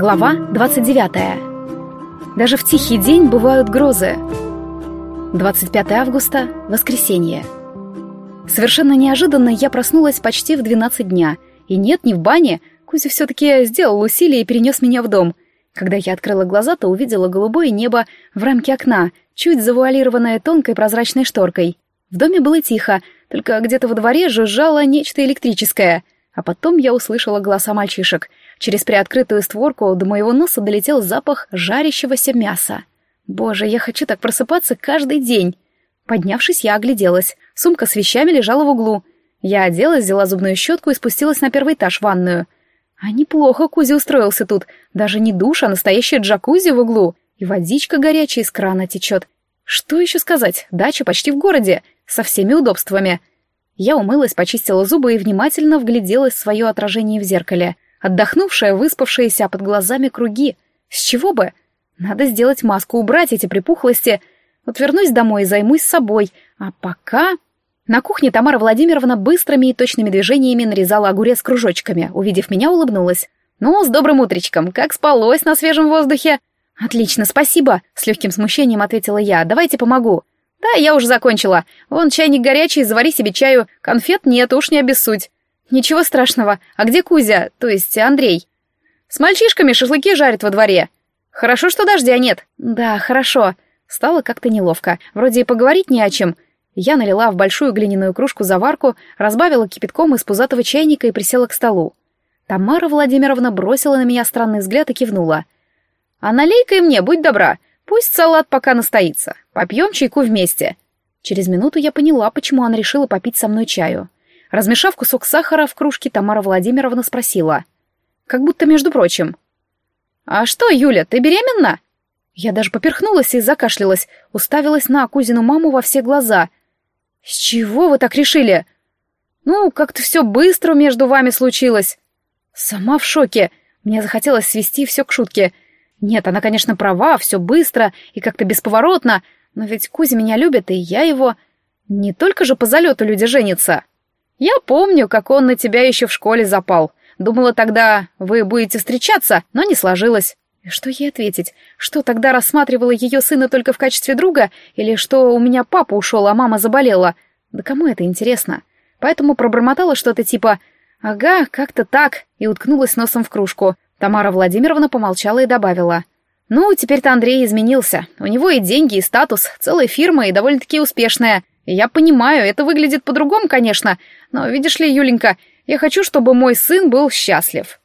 Глава 29. Даже в тихий день бывают грозы. 25 августа, воскресенье. Совершенно неожиданно я проснулась почти в 12 дня. И нет, не в бане. Кузя все-таки сделал усилие и перенес меня в дом. Когда я открыла глаза, то увидела голубое небо в рамке окна, чуть завуалированное тонкой прозрачной шторкой. В доме было тихо, только где-то во дворе жужжало нечто электрическое. А потом я услышала голоса мальчишек — Через приоткрытую створку до моего носа долетел запах жарящегося мяса. Боже, я хочу так просыпаться каждый день. Поднявшись, я огляделась. Сумка с вещами лежала в углу. Я оделась, взяла зубную щетку и спустилась на первый этаж в ванную. А неплохо Кузя устроился тут. Даже не душ, а настоящая джакузи в углу. И водичка горячая из крана течет. Что еще сказать? Дача почти в городе, со всеми удобствами. Я умылась, почистила зубы и внимательно вгляделась в свое отражение в зеркале — Отдохнувшая, выспавшаяся, под глазами круги. С чего бы? Надо сделать маску, убрать эти припухлости. Вот вернусь домой и займусь собой. А пока... На кухне Тамара Владимировна быстрыми и точными движениями нарезала огурец кружочками. Увидев меня, улыбнулась. «Ну, с добрым утречком. Как спалось на свежем воздухе?» «Отлично, спасибо», — с легким смущением ответила я. «Давайте помогу». «Да, я уже закончила. Вон чайник горячий, завари себе чаю. Конфет нет, уж не обессудь». «Ничего страшного. А где Кузя? То есть Андрей?» «С мальчишками шашлыки жарят во дворе. Хорошо, что дождя нет». «Да, хорошо». Стало как-то неловко. Вроде и поговорить не о чем. Я налила в большую глиняную кружку заварку, разбавила кипятком из пузатого чайника и присела к столу. Тамара Владимировна бросила на меня странный взгляд и кивнула. «А налей-ка и мне, будь добра. Пусть салат пока настоится. Попьем чайку вместе». Через минуту я поняла, почему она решила попить со мной чаю. Размешав кусок сахара в кружке, Тамара Владимировна спросила. Как будто между прочим. «А что, Юля, ты беременна?» Я даже поперхнулась и закашлялась, уставилась на Кузину маму во все глаза. «С чего вы так решили?» «Ну, как-то все быстро между вами случилось». Сама в шоке. Мне захотелось свести все к шутке. Нет, она, конечно, права, все быстро и как-то бесповоротно, но ведь Кузя меня любит, и я его... Не только же по залету люди женятся. Я помню, как он на тебя еще в школе запал. Думала тогда, вы будете встречаться, но не сложилось. Что ей ответить? Что тогда рассматривала ее сына только в качестве друга? Или что у меня папа ушел, а мама заболела? Да кому это интересно? Поэтому пробормотала что-то типа «Ага, как-то так», и уткнулась носом в кружку. Тамара Владимировна помолчала и добавила. «Ну, теперь-то Андрей изменился. У него и деньги, и статус, целая фирма, и довольно-таки успешная. Я понимаю, это выглядит по-другому, конечно, но, видишь ли, Юленька, я хочу, чтобы мой сын был счастлив.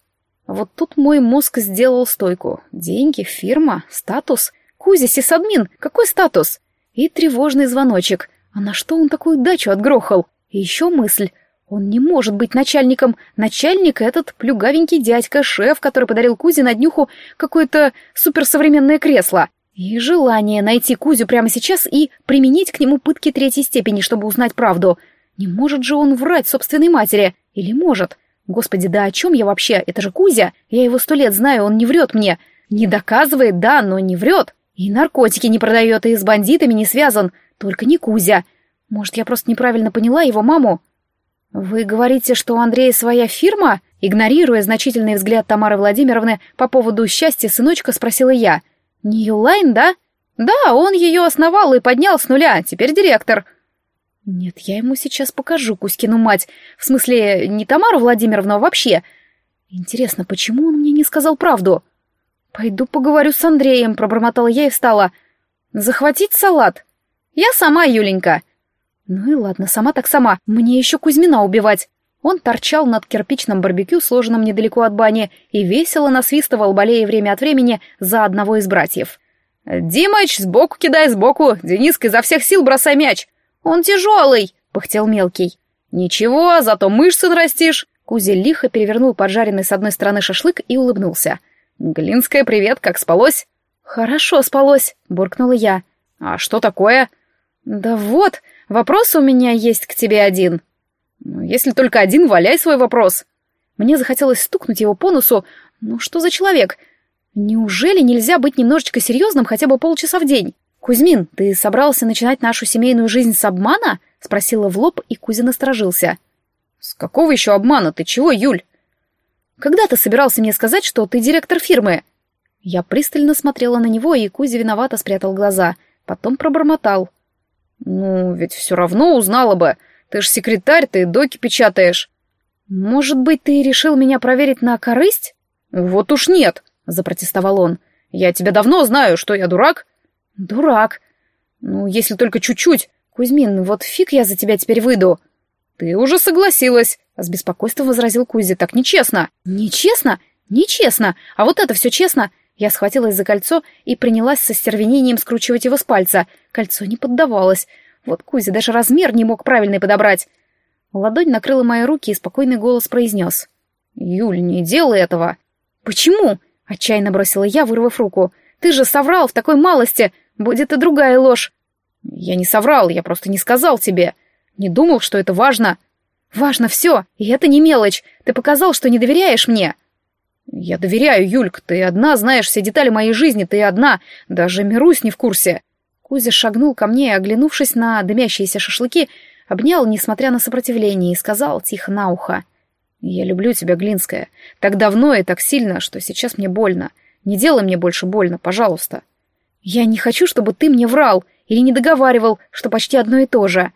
Вот тут мой мозг сделал стойку. Деньги, фирма, статус. Кузя, сисадмин, какой статус? И тревожный звоночек. А на что он такую дачу отгрохал? И еще мысль. Он не может быть начальником. Начальник этот плюгавенький дядька, шеф, который подарил Кузе на днюху какое-то суперсовременное кресло. И желание найти Кузю прямо сейчас и применить к нему пытки третьей степени, чтобы узнать правду — не может же он врать собственной матери. Или может? Господи, да о чем я вообще? Это же Кузя. Я его сто лет знаю, он не врет мне. Не доказывает, да, но не врет. И наркотики не продает, и с бандитами не связан. Только не Кузя. Может, я просто неправильно поняла его маму? Вы говорите, что у Андрея своя фирма? Игнорируя значительный взгляд Тамары Владимировны по поводу счастья сыночка, спросила я. Ньюлайн, да? Да, он ее основал и поднял с нуля, теперь директор. Нет, я ему сейчас покажу Кузькину мать. В смысле, не Тамару Владимировну, а вообще. Интересно, почему он мне не сказал правду? Пойду поговорю с Андреем, пробормотала я и встала. Захватить салат? Я сама, Юленька. Ну и ладно, сама так сама. Мне еще Кузьмина убивать. Он торчал над кирпичным барбекю, сложенным недалеко от бани, и весело насвистывал, болея время от времени за одного из братьев. «Димыч, сбоку кидай, сбоку! Дениска, изо всех сил бросай мяч! «Он тяжелый!» — пыхтел мелкий. «Ничего, зато мышцы нарастишь!» Кузя лихо перевернул поджаренный с одной стороны шашлык и улыбнулся. «Глинская, привет, как спалось?» «Хорошо спалось», — буркнула я. «А что такое?» «Да вот, вопрос у меня есть к тебе один». «Ну, если только один, валяй свой вопрос». Мне захотелось стукнуть его по носу. «Ну что за человек? Неужели нельзя быть немножечко серьезным хотя бы полчаса в день?» «Кузьмин, ты собрался начинать нашу семейную жизнь с обмана?» — спросила в лоб, и Кузя насторожился. «С какого еще обмана? Ты чего, Юль?» Когда ты собирался мне сказать, что ты директор фирмы?» Я пристально смотрела на него, и Кузя виновато спрятал глаза. Потом пробормотал. «Ну, ведь все равно узнала бы. Ты ж секретарь, ты доки печатаешь». «Может быть, ты решил меня проверить на корысть?» «Вот уж нет», — запротестовал он. «Я тебя давно знаю, что я дурак». «Дурак. Ну, если только чуть-чуть. Кузьмин, вот фиг я за тебя теперь выйду». «Ты уже согласилась», — с беспокойством возразил Кузя. «Так нечестно». «Нечестно? Нечестно. А вот это все честно». Я схватилась за кольцо и принялась со стервенением скручивать его с пальца. Кольцо не поддавалось. Вот Кузя даже размер не мог правильный подобрать. Ладонь накрыла мои руки, и спокойный голос произнес. «Юль, не делай этого!» «Почему?» — отчаянно бросила я, вырвав руку. «Ты же соврал в такой малости! Будет и другая ложь!» «Я не соврал, я просто не сказал тебе. Не думал, что это важно». «Важно все, и это не мелочь. Ты показал, что не доверяешь мне». «Я доверяю, Юлька, ты одна знаешь все детали моей жизни, ты одна. Даже Мирусь не в курсе». Кузя шагнул ко мне и, оглянувшись на дымящиеся шашлыки, обнял, несмотря на сопротивление, и сказал тихо на ухо. «Я люблю тебя, Глинская. Так давно и так сильно, что сейчас мне больно. Не делай мне больше больно, пожалуйста». «Я не хочу, чтобы ты мне врал или не договаривал, что почти одно и то же».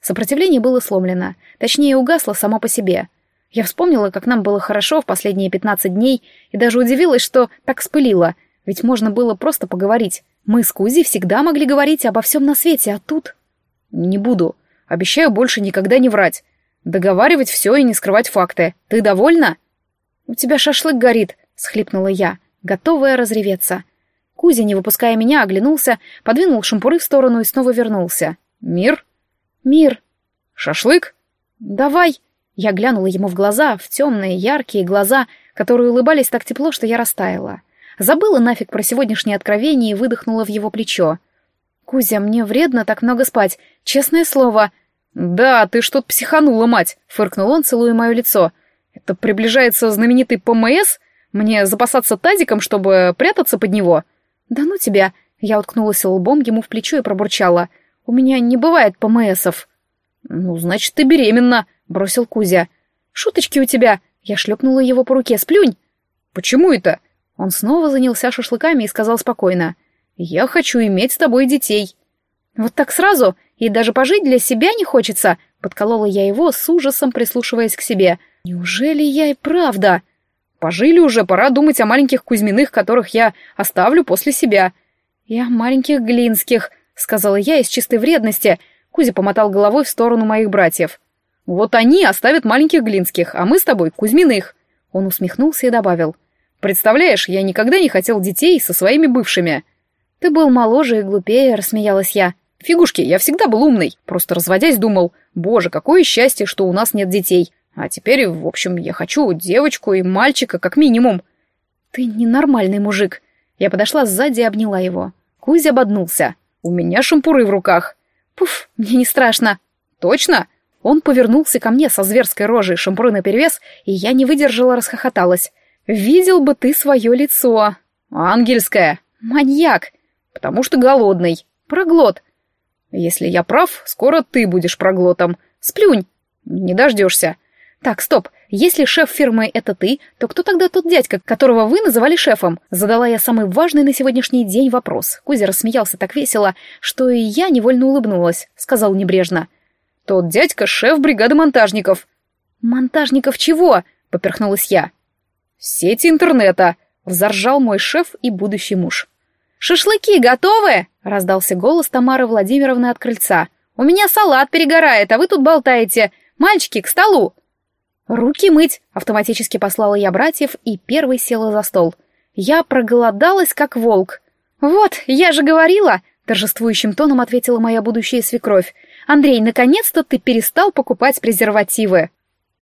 Сопротивление было сломлено, точнее, угасло само по себе. Я вспомнила, как нам было хорошо в последние пятнадцать дней, и даже удивилась, что так спылило, ведь можно было просто поговорить. Мы с Кузи всегда могли говорить обо всем на свете, а тут... «Не буду. Обещаю больше никогда не врать. Договаривать все и не скрывать факты. Ты довольна?» «У тебя шашлык горит», — схлипнула я, готовая разреветься. Кузя, не выпуская меня, оглянулся, подвинул шампуры в сторону и снова вернулся. «Мир?» «Мир». «Шашлык?» «Давай». Я глянула ему в глаза, в темные, яркие глаза, которые улыбались так тепло, что я растаяла. Забыла нафиг про сегодняшнее откровение и выдохнула в его плечо. «Кузя, мне вредно так много спать, честное слово». «Да, ты что-то психанула, мать!» — фыркнул он, целуя мое лицо. «Это приближается знаменитый ПМС? Мне запасаться тазиком, чтобы прятаться под него?» «Да ну тебя!» — я уткнулась лбом ему в плечо и пробурчала. «У меня не бывает ПМСов». «Ну, значит, ты беременна!» — бросил Кузя. «Шуточки у тебя!» — я шлепнула его по руке. «Сплюнь!» «Почему это?» Он снова занялся шашлыками и сказал спокойно. «Я хочу иметь с тобой детей». «Вот так сразу? И даже пожить для себя не хочется?» Подколола я его, с ужасом прислушиваясь к себе. «Неужели я и правда?» «Пожили уже, пора думать о маленьких Кузьминых, которых я оставлю после себя». «И о маленьких Глинских», — сказала я из чистой вредности. Кузя помотал головой в сторону моих братьев. «Вот они оставят маленьких Глинских, а мы с тобой Кузьминых». Он усмехнулся и добавил. «Представляешь, я никогда не хотел детей со своими бывшими». «Ты был моложе и глупее», — рассмеялась я. «Фигушки, я всегда был умный. Просто разводясь думал, боже, какое счастье, что у нас нет детей. А теперь, в общем, я хочу девочку и мальчика как минимум». «Ты ненормальный мужик». Я подошла сзади и обняла его. Кузя ободнулся. «У меня шампуры в руках». «Пуф, мне не страшно». «Точно?» Он повернулся ко мне со зверской рожей, шампуры наперевес, и я не выдержала, расхохоталась. «Видел бы ты свое лицо!» «Ангельское!» «Маньяк!» «Потому что голодный!» «Проглот!» «Если я прав, скоро ты будешь проглотом!» «Сплюнь!» «Не дождешься!» «Так, стоп! Если шеф фирмы — это ты, то кто тогда тот дядька, которого вы называли шефом?» Задала я самый важный на сегодняшний день вопрос. Кузя рассмеялся так весело, что и я невольно улыбнулась. Сказал небрежно. «Тот дядька — шеф бригады монтажников». «Монтажников чего?» — поперхнулась я. «Сети интернета», — взоржал мой шеф и будущий муж. «Шашлыки готовы?» — раздался голос Тамары Владимировны от крыльца. «У меня салат перегорает, а вы тут болтаете. Мальчики, к столу!» «Руки мыть!» — автоматически послала я братьев и первой села за стол. Я проголодалась, как волк. «Вот, я же говорила!» — торжествующим тоном ответила моя будущая свекровь. «Андрей, наконец-то ты перестал покупать презервативы!»